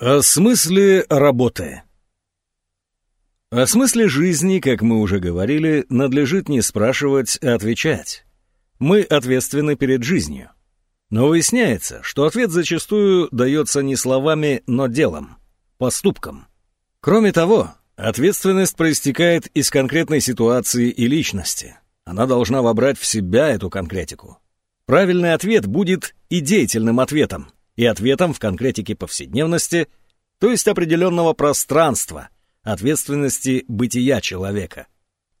О смысле работы. О смысле жизни, как мы уже говорили, надлежит не спрашивать, а отвечать. Мы ответственны перед жизнью. Но выясняется, что ответ зачастую дается не словами, но делом, поступком. Кроме того, ответственность проистекает из конкретной ситуации и личности. Она должна вобрать в себя эту конкретику. Правильный ответ будет и деятельным ответом, и ответом в конкретике повседневности, то есть определенного пространства, ответственности бытия человека.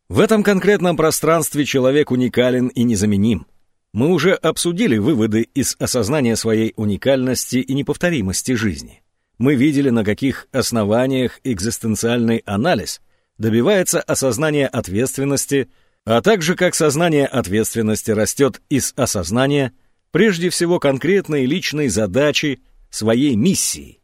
В этом конкретном пространстве человек уникален и незаменим. Мы уже обсудили выводы из осознания своей уникальности и неповторимости жизни. Мы видели, на каких основаниях экзистенциальный анализ добивается осознания ответственности, а также как сознание ответственности растет из осознания – прежде всего конкретной личной задачи, своей миссии.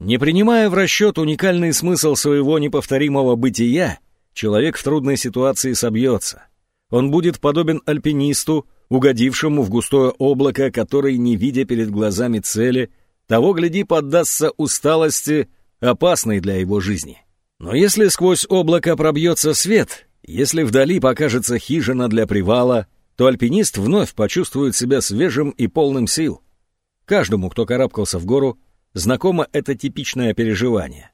Не принимая в расчет уникальный смысл своего неповторимого бытия, человек в трудной ситуации собьется. Он будет подобен альпинисту, угодившему в густое облако, который, не видя перед глазами цели, того, гляди, поддастся усталости, опасной для его жизни. Но если сквозь облако пробьется свет, если вдали покажется хижина для привала, то альпинист вновь почувствует себя свежим и полным сил. Каждому, кто карабкался в гору, знакомо это типичное переживание.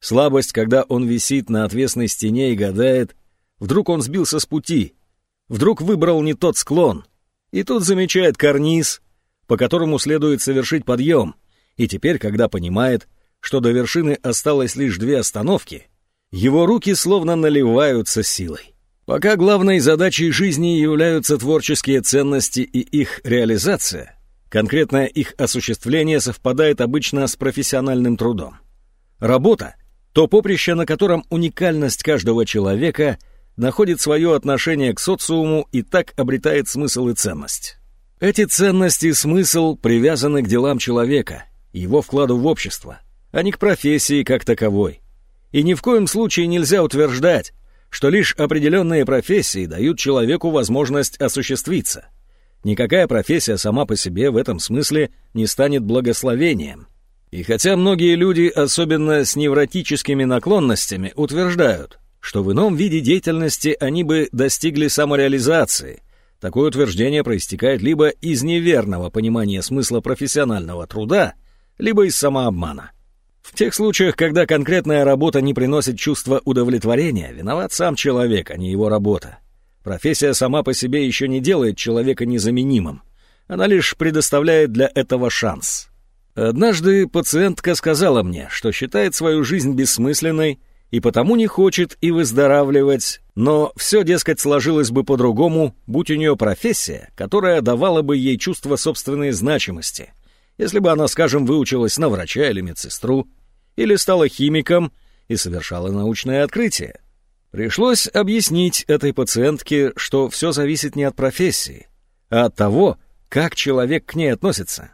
Слабость, когда он висит на отвесной стене и гадает, вдруг он сбился с пути, вдруг выбрал не тот склон, и тут замечает карниз, по которому следует совершить подъем, и теперь, когда понимает, что до вершины осталось лишь две остановки, его руки словно наливаются силой. Пока главной задачей жизни являются творческие ценности и их реализация, конкретное их осуществление совпадает обычно с профессиональным трудом. Работа — то поприще, на котором уникальность каждого человека находит свое отношение к социуму и так обретает смысл и ценность. Эти ценности и смысл привязаны к делам человека, его вкладу в общество, а не к профессии как таковой. И ни в коем случае нельзя утверждать, что лишь определенные профессии дают человеку возможность осуществиться. Никакая профессия сама по себе в этом смысле не станет благословением. И хотя многие люди, особенно с невротическими наклонностями, утверждают, что в ином виде деятельности они бы достигли самореализации, такое утверждение проистекает либо из неверного понимания смысла профессионального труда, либо из самообмана. В тех случаях, когда конкретная работа не приносит чувства удовлетворения, виноват сам человек, а не его работа. Профессия сама по себе еще не делает человека незаменимым. Она лишь предоставляет для этого шанс. Однажды пациентка сказала мне, что считает свою жизнь бессмысленной и потому не хочет и выздоравливать, но все, дескать, сложилось бы по-другому, будь у нее профессия, которая давала бы ей чувство собственной значимости, если бы она, скажем, выучилась на врача или медсестру, или стала химиком и совершала научное открытие. Пришлось объяснить этой пациентке, что все зависит не от профессии, а от того, как человек к ней относится.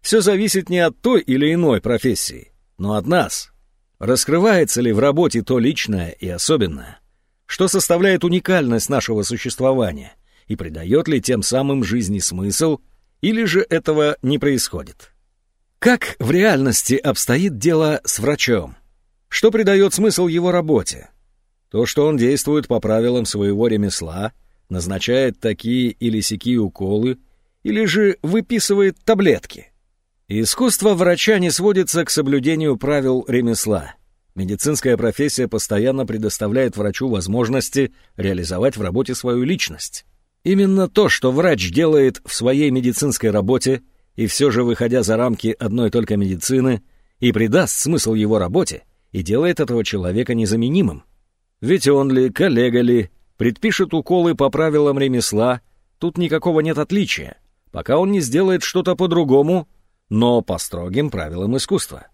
Все зависит не от той или иной профессии, но от нас. Раскрывается ли в работе то личное и особенное, что составляет уникальность нашего существования и придает ли тем самым жизни смысл, или же этого не происходит. Как в реальности обстоит дело с врачом? Что придает смысл его работе? То, что он действует по правилам своего ремесла, назначает такие или сякие уколы, или же выписывает таблетки. Искусство врача не сводится к соблюдению правил ремесла. Медицинская профессия постоянно предоставляет врачу возможности реализовать в работе свою личность. Именно то, что врач делает в своей медицинской работе – и все же, выходя за рамки одной только медицины, и придаст смысл его работе, и делает этого человека незаменимым. Ведь он ли, коллега ли, предпишет уколы по правилам ремесла, тут никакого нет отличия, пока он не сделает что-то по-другому, но по строгим правилам искусства.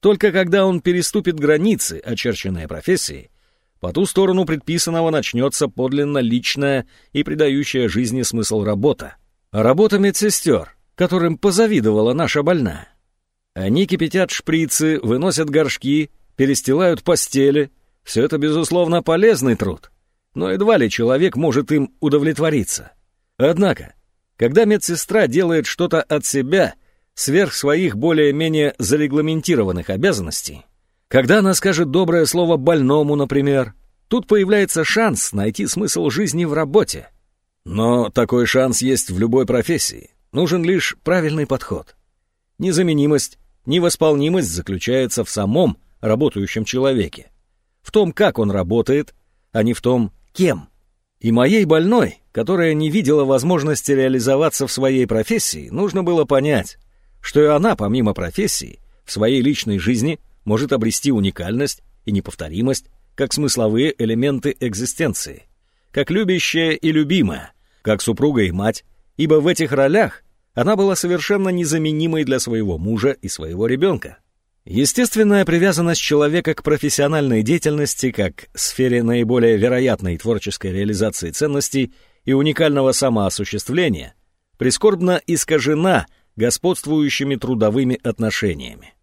Только когда он переступит границы, очерченные профессией, по ту сторону предписанного начнется подлинно личная и придающая жизни смысл работа. Работа медсестер — которым позавидовала наша больная. Они кипятят шприцы, выносят горшки, перестилают постели. Все это, безусловно, полезный труд, но едва ли человек может им удовлетвориться. Однако, когда медсестра делает что-то от себя, сверх своих более-менее зарегламентированных обязанностей, когда она скажет доброе слово больному, например, тут появляется шанс найти смысл жизни в работе. Но такой шанс есть в любой профессии. Нужен лишь правильный подход. Незаменимость, невосполнимость заключается в самом работающем человеке. В том, как он работает, а не в том, кем. И моей больной, которая не видела возможности реализоваться в своей профессии, нужно было понять, что и она, помимо профессии, в своей личной жизни может обрести уникальность и неповторимость как смысловые элементы экзистенции, как любящая и любимая, как супруга и мать, ибо в этих ролях она была совершенно незаменимой для своего мужа и своего ребенка. Естественная привязанность человека к профессиональной деятельности как сфере наиболее вероятной творческой реализации ценностей и уникального самоосуществления прискорбно искажена господствующими трудовыми отношениями.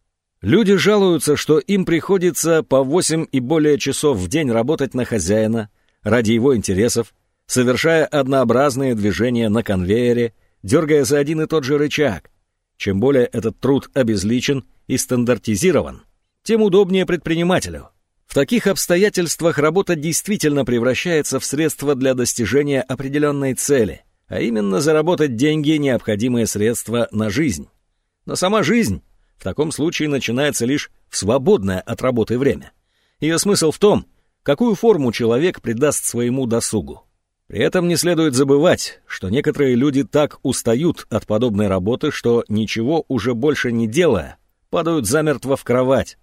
Люди жалуются, что им приходится по 8 и более часов в день работать на хозяина ради его интересов, совершая однообразные движения на конвейере, дергая за один и тот же рычаг. Чем более этот труд обезличен и стандартизирован, тем удобнее предпринимателю. В таких обстоятельствах работа действительно превращается в средство для достижения определенной цели, а именно заработать деньги, необходимые средства на жизнь. Но сама жизнь в таком случае начинается лишь в свободное от работы время. Ее смысл в том, какую форму человек придаст своему досугу. При этом не следует забывать, что некоторые люди так устают от подобной работы, что ничего уже больше не делая, падают замертво в кровать.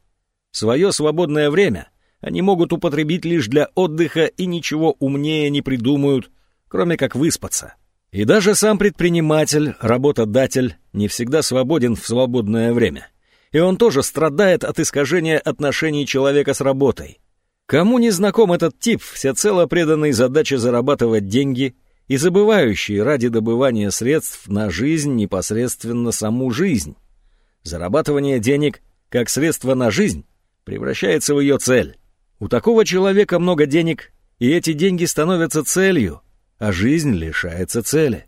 Свое свободное время они могут употребить лишь для отдыха и ничего умнее не придумают, кроме как выспаться. И даже сам предприниматель, работодатель, не всегда свободен в свободное время. И он тоже страдает от искажения отношений человека с работой. Кому не знаком этот тип, всецело преданный задаче зарабатывать деньги и забывающий ради добывания средств на жизнь непосредственно саму жизнь? Зарабатывание денег как средство на жизнь превращается в ее цель. У такого человека много денег, и эти деньги становятся целью, а жизнь лишается цели.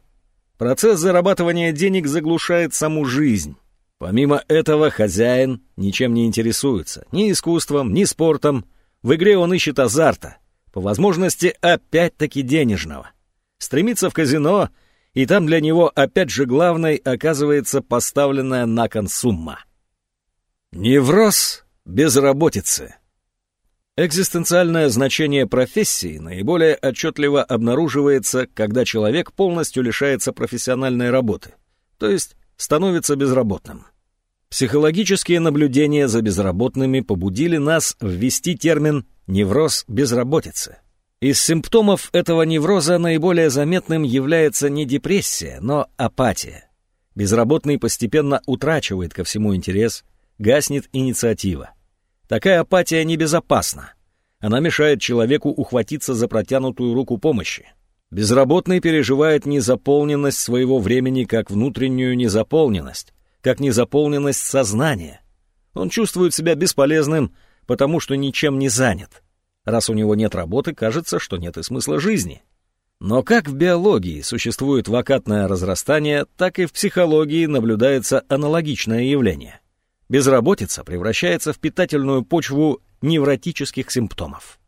Процесс зарабатывания денег заглушает саму жизнь. Помимо этого, хозяин ничем не интересуется, ни искусством, ни спортом. В игре он ищет азарта, по возможности опять-таки денежного. Стремится в казино — и там для него опять же главной оказывается поставленная на кон сумма. Невроз безработицы. Экзистенциальное значение профессии наиболее отчетливо обнаруживается, когда человек полностью лишается профессиональной работы, то есть становится безработным. Психологические наблюдения за безработными побудили нас ввести термин «невроз безработицы». Из симптомов этого невроза наиболее заметным является не депрессия, но апатия. Безработный постепенно утрачивает ко всему интерес, гаснет инициатива. Такая апатия небезопасна. Она мешает человеку ухватиться за протянутую руку помощи. Безработный переживает незаполненность своего времени как внутреннюю незаполненность, как незаполненность сознания. Он чувствует себя бесполезным, потому что ничем не занят. Раз у него нет работы, кажется, что нет и смысла жизни. Но как в биологии существует вакатное разрастание, так и в психологии наблюдается аналогичное явление. Безработица превращается в питательную почву невротических симптомов.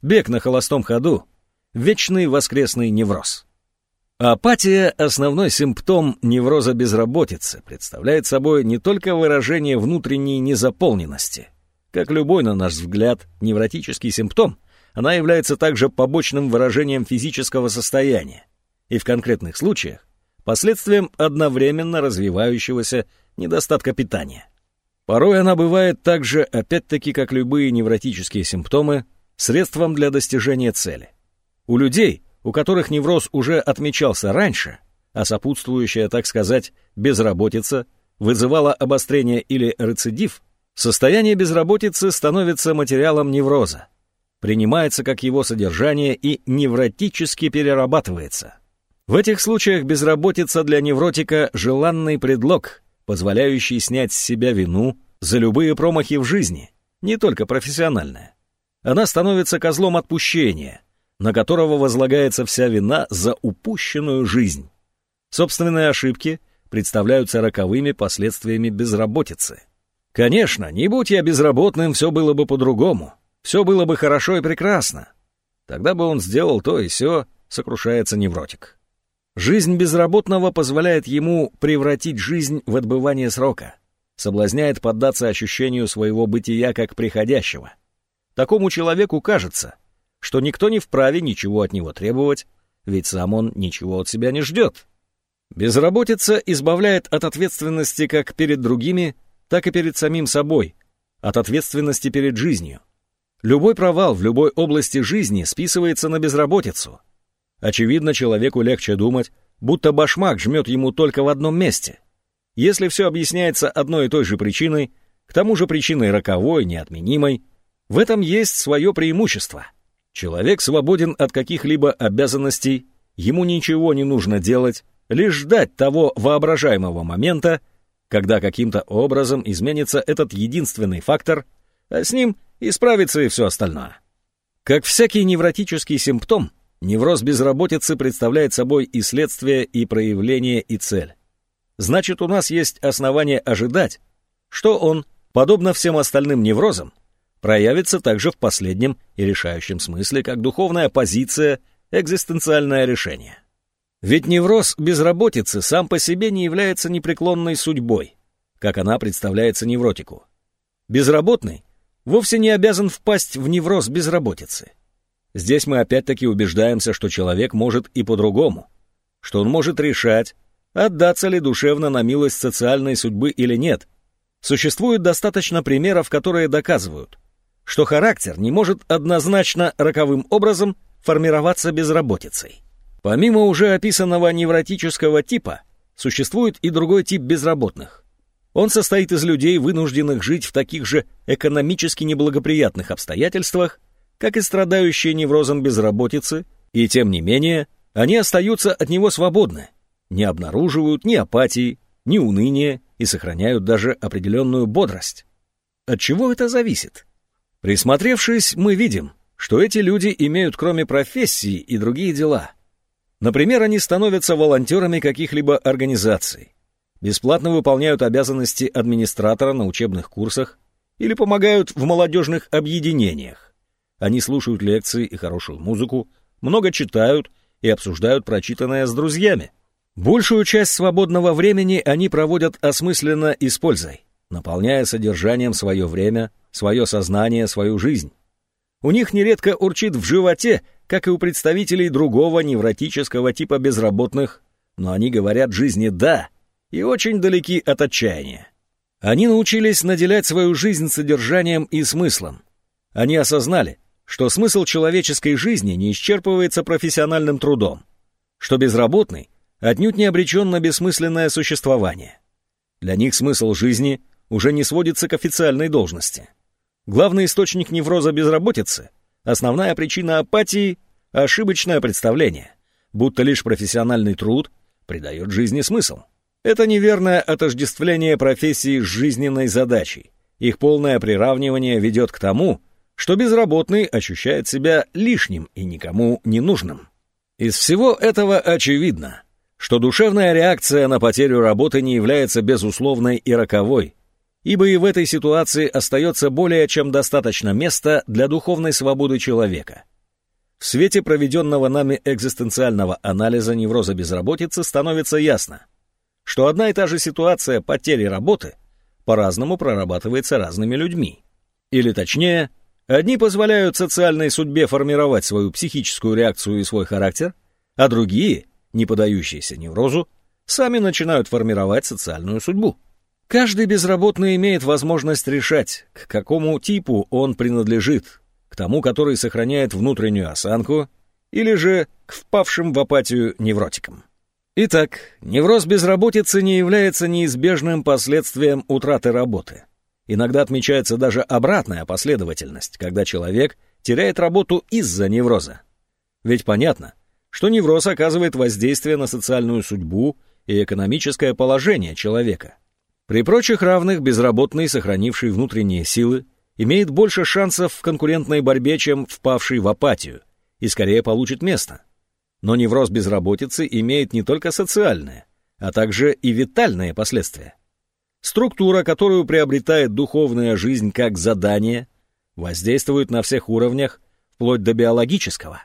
Бег на холостом ходу – вечный воскресный невроз. Апатия – основной симптом невроза безработицы, представляет собой не только выражение внутренней незаполненности, как любой, на наш взгляд, невротический симптом, она является также побочным выражением физического состояния и в конкретных случаях последствием одновременно развивающегося недостатка питания. Порой она бывает также, опять-таки, как любые невротические симптомы, средством для достижения цели. У людей, у которых невроз уже отмечался раньше, а сопутствующая, так сказать, безработица вызывала обострение или рецидив, Состояние безработицы становится материалом невроза, принимается как его содержание и невротически перерабатывается. В этих случаях безработица для невротика – желанный предлог, позволяющий снять с себя вину за любые промахи в жизни, не только профессиональная. Она становится козлом отпущения, на которого возлагается вся вина за упущенную жизнь. Собственные ошибки представляются роковыми последствиями безработицы. Конечно, не будь я безработным, все было бы по-другому. Все было бы хорошо и прекрасно. Тогда бы он сделал то и сё, сокрушается невротик. Жизнь безработного позволяет ему превратить жизнь в отбывание срока, соблазняет поддаться ощущению своего бытия как приходящего. Такому человеку кажется, что никто не вправе ничего от него требовать, ведь сам он ничего от себя не ждет. Безработица избавляет от ответственности как перед другими, так и перед самим собой, от ответственности перед жизнью. Любой провал в любой области жизни списывается на безработицу. Очевидно, человеку легче думать, будто башмак жмет ему только в одном месте. Если все объясняется одной и той же причиной, к тому же причиной роковой, неотменимой, в этом есть свое преимущество. Человек свободен от каких-либо обязанностей, ему ничего не нужно делать, лишь ждать того воображаемого момента, когда каким-то образом изменится этот единственный фактор, а с ним исправится и все остальное. Как всякий невротический симптом, невроз безработицы представляет собой и следствие, и проявление, и цель. Значит, у нас есть основания ожидать, что он, подобно всем остальным неврозам, проявится также в последнем и решающем смысле как духовная позиция, экзистенциальное решение. Ведь невроз безработицы сам по себе не является непреклонной судьбой, как она представляется невротику. Безработный вовсе не обязан впасть в невроз безработицы. Здесь мы опять-таки убеждаемся, что человек может и по-другому, что он может решать, отдаться ли душевно на милость социальной судьбы или нет. Существует достаточно примеров, которые доказывают, что характер не может однозначно роковым образом формироваться безработицей. Помимо уже описанного невротического типа, существует и другой тип безработных. Он состоит из людей, вынужденных жить в таких же экономически неблагоприятных обстоятельствах, как и страдающие неврозом безработицы, и тем не менее они остаются от него свободны, не обнаруживают ни апатии, ни уныния и сохраняют даже определенную бодрость. От чего это зависит? Присмотревшись, мы видим, что эти люди имеют кроме профессии и другие дела. Например, они становятся волонтерами каких-либо организаций, бесплатно выполняют обязанности администратора на учебных курсах или помогают в молодежных объединениях. Они слушают лекции и хорошую музыку, много читают и обсуждают прочитанное с друзьями. Большую часть свободного времени они проводят осмысленно и с пользой, наполняя содержанием свое время, свое сознание, свою жизнь. У них нередко урчит в животе, как и у представителей другого невротического типа безработных, но они говорят жизни «да», и очень далеки от отчаяния. Они научились наделять свою жизнь содержанием и смыслом. Они осознали, что смысл человеческой жизни не исчерпывается профессиональным трудом, что безработный отнюдь не обречен на бессмысленное существование. Для них смысл жизни уже не сводится к официальной должности. Главный источник невроза безработицы, основная причина апатии – ошибочное представление, будто лишь профессиональный труд придает жизни смысл. Это неверное отождествление профессии с жизненной задачей. Их полное приравнивание ведет к тому, что безработный ощущает себя лишним и никому не нужным. Из всего этого очевидно, что душевная реакция на потерю работы не является безусловной и роковой, ибо и в этой ситуации остается более чем достаточно места для духовной свободы человека. В свете проведенного нами экзистенциального анализа невроза безработицы становится ясно – что одна и та же ситуация потери работы по-разному прорабатывается разными людьми. Или точнее, одни позволяют социальной судьбе формировать свою психическую реакцию и свой характер, а другие, не подающиеся неврозу, сами начинают формировать социальную судьбу. Каждый безработный имеет возможность решать, к какому типу он принадлежит, к тому, который сохраняет внутреннюю осанку, или же к впавшим в апатию невротикам. Итак, невроз безработицы не является неизбежным последствием утраты работы. Иногда отмечается даже обратная последовательность, когда человек теряет работу из-за невроза. Ведь понятно, что невроз оказывает воздействие на социальную судьбу и экономическое положение человека. При прочих равных безработный, сохранивший внутренние силы, имеет больше шансов в конкурентной борьбе, чем впавший в апатию, и скорее получит место – но невроз безработицы имеет не только социальное, а также и витальные последствия. Структура, которую приобретает духовная жизнь как задание, воздействует на всех уровнях, вплоть до биологического.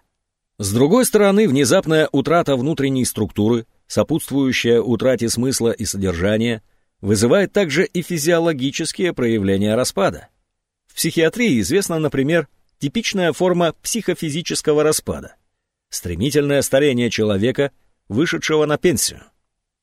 С другой стороны, внезапная утрата внутренней структуры, сопутствующая утрате смысла и содержания, вызывает также и физиологические проявления распада. В психиатрии известна, например, типичная форма психофизического распада – стремительное старение человека, вышедшего на пенсию.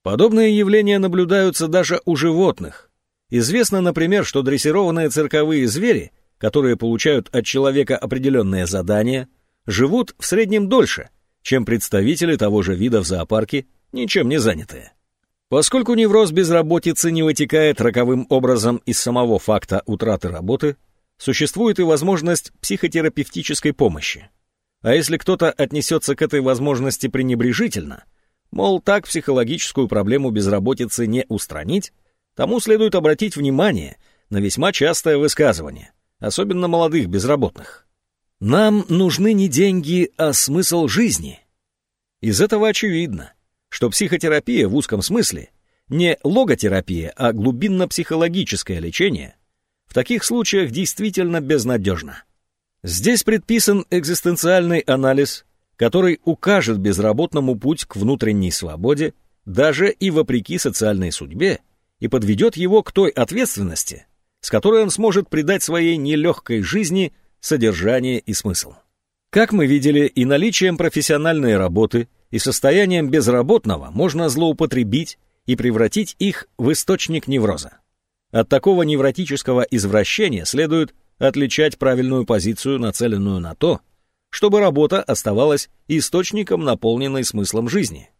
Подобные явления наблюдаются даже у животных. Известно, например, что дрессированные цирковые звери, которые получают от человека определенные задания, живут в среднем дольше, чем представители того же вида в зоопарке, ничем не занятые. Поскольку невроз безработицы не вытекает роковым образом из самого факта утраты работы, существует и возможность психотерапевтической помощи. А если кто-то отнесется к этой возможности пренебрежительно, мол, так психологическую проблему безработицы не устранить, тому следует обратить внимание на весьма частое высказывание, особенно молодых безработных. Нам нужны не деньги, а смысл жизни. Из этого очевидно, что психотерапия в узком смысле не логотерапия, а глубинно-психологическое лечение в таких случаях действительно безнадежно. Здесь предписан экзистенциальный анализ, который укажет безработному путь к внутренней свободе, даже и вопреки социальной судьбе, и подведет его к той ответственности, с которой он сможет придать своей нелегкой жизни содержание и смысл. Как мы видели, и наличием профессиональной работы, и состоянием безработного можно злоупотребить и превратить их в источник невроза. От такого невротического извращения следует отличать правильную позицию, нацеленную на то, чтобы работа оставалась источником, наполненной смыслом жизни.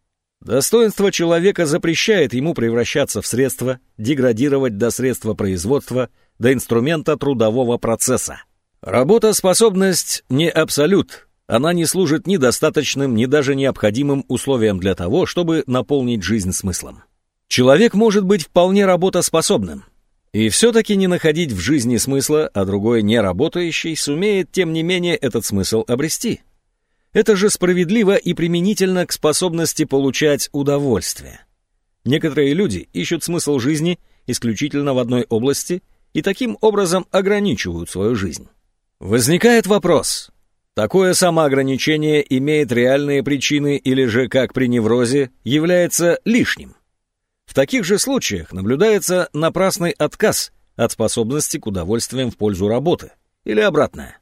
Достоинство человека запрещает ему превращаться в средство, деградировать до средства производства, до инструмента трудового процесса. Работоспособность не абсолют, она не служит ни достаточным, ни даже необходимым условием для того, чтобы наполнить жизнь смыслом. Человек может быть вполне работоспособным, и все-таки не находить в жизни смысла, а другой неработающий сумеет, тем не менее, этот смысл обрести. Это же справедливо и применительно к способности получать удовольствие. Некоторые люди ищут смысл жизни исключительно в одной области и таким образом ограничивают свою жизнь. Возникает вопрос, такое самоограничение имеет реальные причины или же, как при неврозе, является лишним? В таких же случаях наблюдается напрасный отказ от способности к удовольствиям в пользу работы, или обратное.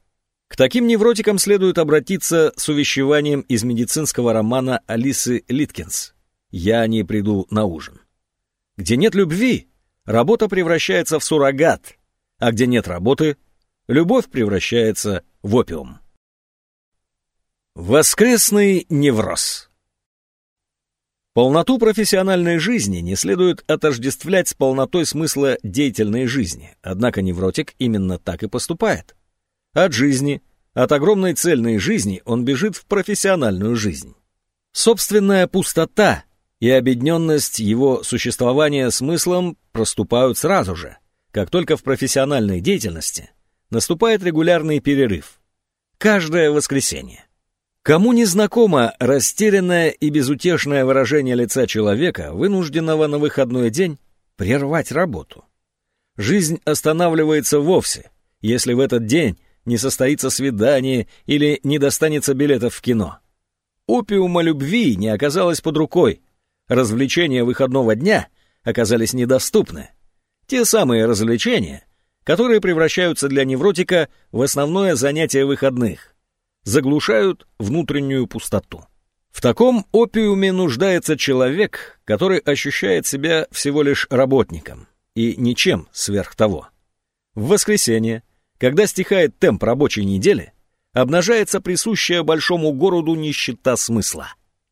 К таким невротикам следует обратиться с увещеванием из медицинского романа Алисы Литкинс «Я не приду на ужин». Где нет любви, работа превращается в суррогат, а где нет работы – любовь превращается в опиум. Воскресный невроз Полноту профессиональной жизни не следует отождествлять с полнотой смысла деятельной жизни, однако невротик именно так и поступает. От жизни, от огромной цельной жизни он бежит в профессиональную жизнь. Собственная пустота и обедненность его существования смыслом проступают сразу же, как только в профессиональной деятельности – наступает регулярный перерыв. Каждое воскресенье. Кому не знакомо растерянное и безутешное выражение лица человека, вынужденного на выходной день прервать работу? Жизнь останавливается вовсе, если в этот день не состоится свидание или не достанется билетов в кино. Опиума любви не оказалось под рукой, развлечения выходного дня оказались недоступны. Те самые развлечения, которые превращаются для невротика в основное занятие выходных, заглушают внутреннюю пустоту. В таком опиуме нуждается человек, который ощущает себя всего лишь работником и ничем сверх того. В воскресенье, когда стихает темп рабочей недели, обнажается присущая большому городу нищета смысла.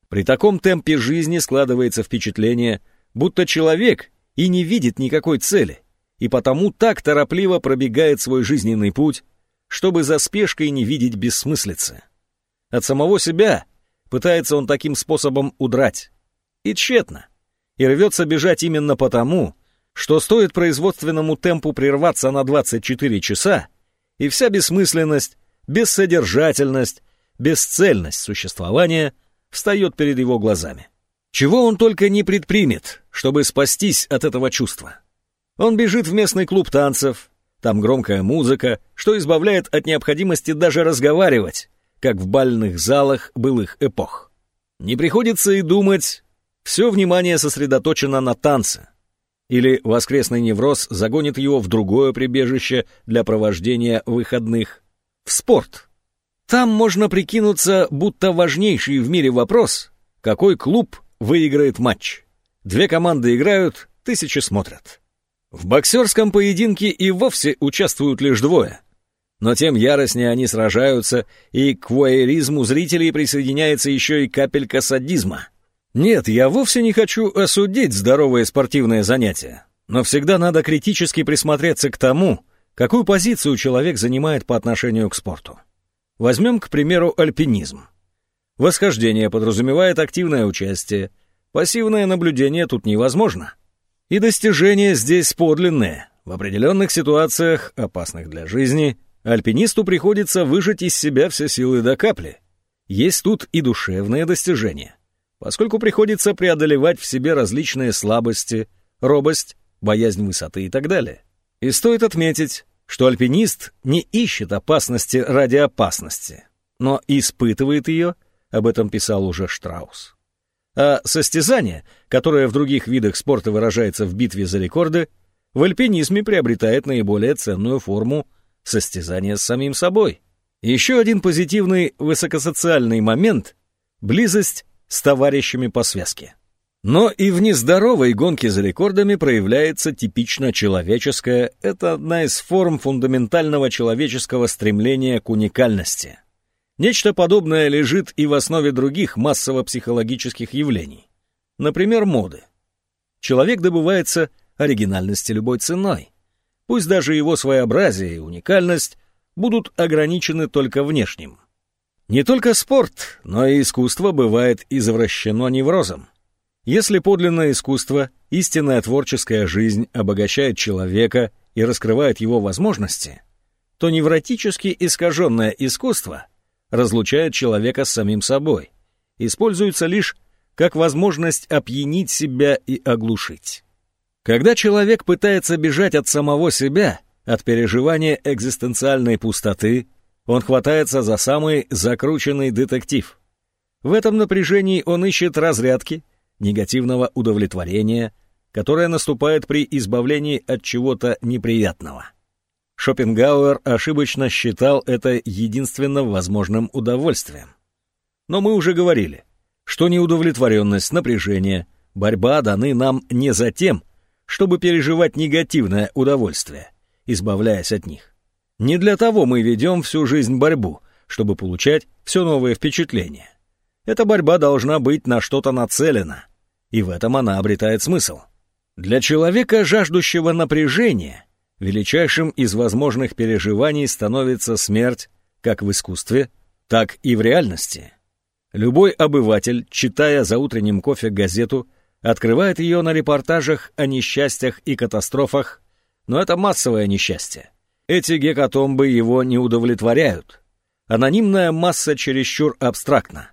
При таком темпе жизни складывается впечатление, будто человек и не видит никакой цели – и потому так торопливо пробегает свой жизненный путь, чтобы за спешкой не видеть бессмыслицы. От самого себя пытается он таким способом удрать. И тщетно. И рвется бежать именно потому, что стоит производственному темпу прерваться на 24 часа, и вся бессмысленность, бессодержательность, бесцельность существования встает перед его глазами. Чего он только не предпримет, чтобы спастись от этого чувства. Он бежит в местный клуб танцев, там громкая музыка, что избавляет от необходимости даже разговаривать, как в бальных залах былых эпох. Не приходится и думать, все внимание сосредоточено на танце. Или воскресный невроз загонит его в другое прибежище для провождения выходных, в спорт. Там можно прикинуться, будто важнейший в мире вопрос, какой клуб выиграет матч. Две команды играют, тысячи смотрят. В боксерском поединке и вовсе участвуют лишь двое. Но тем яростнее они сражаются, и к воеризму зрителей присоединяется еще и капелька садизма. Нет, я вовсе не хочу осудить здоровое спортивное занятие, но всегда надо критически присмотреться к тому, какую позицию человек занимает по отношению к спорту. Возьмем, к примеру, альпинизм. Восхождение подразумевает активное участие, пассивное наблюдение тут невозможно. И достижения здесь подлинные. В определенных ситуациях, опасных для жизни, альпинисту приходится выжать из себя все силы до капли. Есть тут и душевные достижения, поскольку приходится преодолевать в себе различные слабости, робость, боязнь высоты и так далее. И стоит отметить, что альпинист не ищет опасности ради опасности, но испытывает ее, об этом писал уже Штраус. А состязание, которое в других видах спорта выражается в битве за рекорды, в альпинизме приобретает наиболее ценную форму состязания с самим собой. Еще один позитивный высокосоциальный момент — близость с товарищами по связке. Но и в нездоровой гонке за рекордами проявляется типично человеческое, это одна из форм фундаментального человеческого стремления к уникальности — Нечто подобное лежит и в основе других массово-психологических явлений. Например, моды. Человек добывается оригинальности любой ценой. Пусть даже его своеобразие и уникальность будут ограничены только внешним. Не только спорт, но и искусство бывает извращено неврозом. Если подлинное искусство, истинная творческая жизнь обогащает человека и раскрывает его возможности, то невротически искаженное искусство разлучает человека с самим собой, используется лишь как возможность опьянить себя и оглушить. Когда человек пытается бежать от самого себя, от переживания экзистенциальной пустоты, он хватается за самый закрученный детектив. В этом напряжении он ищет разрядки, негативного удовлетворения, которое наступает при избавлении от чего-то неприятного. Шопенгауэр ошибочно считал это единственным возможным удовольствием. Но мы уже говорили, что неудовлетворенность, напряжение, борьба даны нам не за тем, чтобы переживать негативное удовольствие, избавляясь от них. Не для того мы ведем всю жизнь борьбу, чтобы получать все новые впечатления. Эта борьба должна быть на что-то нацелена, и в этом она обретает смысл. Для человека, жаждущего напряжения – величайшим из возможных переживаний становится смерть как в искусстве, так и в реальности. Любой обыватель, читая за утренним кофе газету, открывает ее на репортажах о несчастьях и катастрофах, но это массовое несчастье. Эти гекатомбы его не удовлетворяют. Анонимная масса чересчур абстрактна.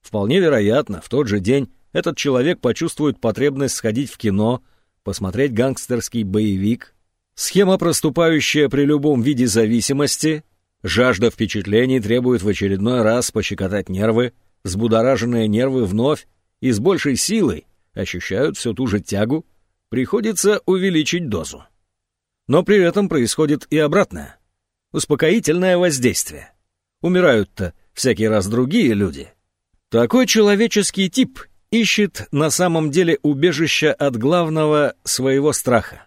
Вполне вероятно, в тот же день этот человек почувствует потребность сходить в кино, посмотреть гангстерский боевик, Схема, проступающая при любом виде зависимости, жажда впечатлений требует в очередной раз пощекотать нервы, взбудораженные нервы вновь и с большей силой ощущают всю ту же тягу, приходится увеличить дозу. Но при этом происходит и обратное. Успокоительное воздействие. Умирают-то всякий раз другие люди. Такой человеческий тип ищет на самом деле убежища от главного своего страха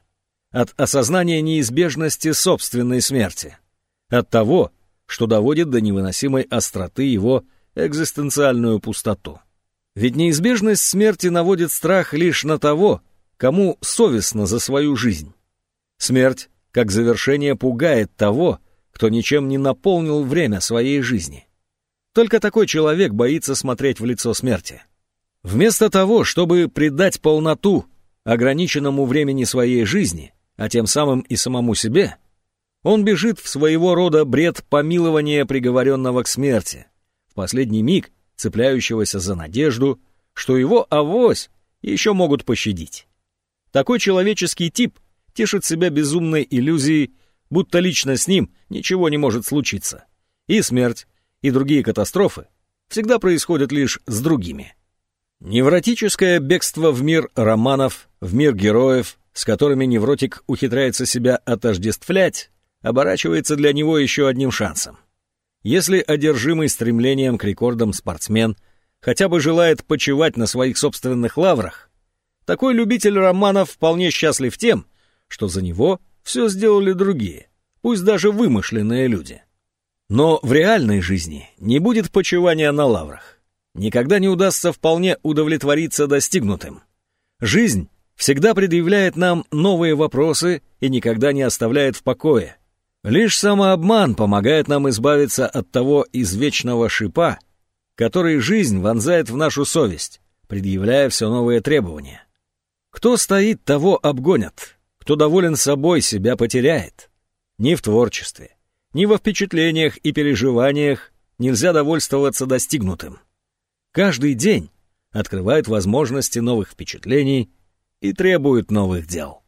от осознания неизбежности собственной смерти, от того, что доводит до невыносимой остроты его экзистенциальную пустоту. Ведь неизбежность смерти наводит страх лишь на того, кому совестно за свою жизнь. Смерть, как завершение, пугает того, кто ничем не наполнил время своей жизни. Только такой человек боится смотреть в лицо смерти. Вместо того, чтобы придать полноту ограниченному времени своей жизни, а тем самым и самому себе, он бежит в своего рода бред помилования приговоренного к смерти, в последний миг цепляющегося за надежду, что его авось еще могут пощадить. Такой человеческий тип тешит себя безумной иллюзией, будто лично с ним ничего не может случиться. И смерть, и другие катастрофы всегда происходят лишь с другими. Невротическое бегство в мир романов, в мир героев, с которыми невротик ухитряется себя отождествлять, оборачивается для него еще одним шансом. Если одержимый стремлением к рекордам спортсмен хотя бы желает почивать на своих собственных лаврах, такой любитель романов вполне счастлив тем, что за него все сделали другие, пусть даже вымышленные люди. Но в реальной жизни не будет почивания на лаврах никогда не удастся вполне удовлетвориться достигнутым. Жизнь всегда предъявляет нам новые вопросы и никогда не оставляет в покое. Лишь самообман помогает нам избавиться от того извечного шипа, который жизнь вонзает в нашу совесть, предъявляя все новые требования. Кто стоит, того обгонят, кто доволен собой, себя потеряет. Ни в творчестве, ни во впечатлениях и переживаниях нельзя довольствоваться достигнутым. Каждый день открывает возможности новых впечатлений и требует новых дел.